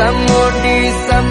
Samo di sam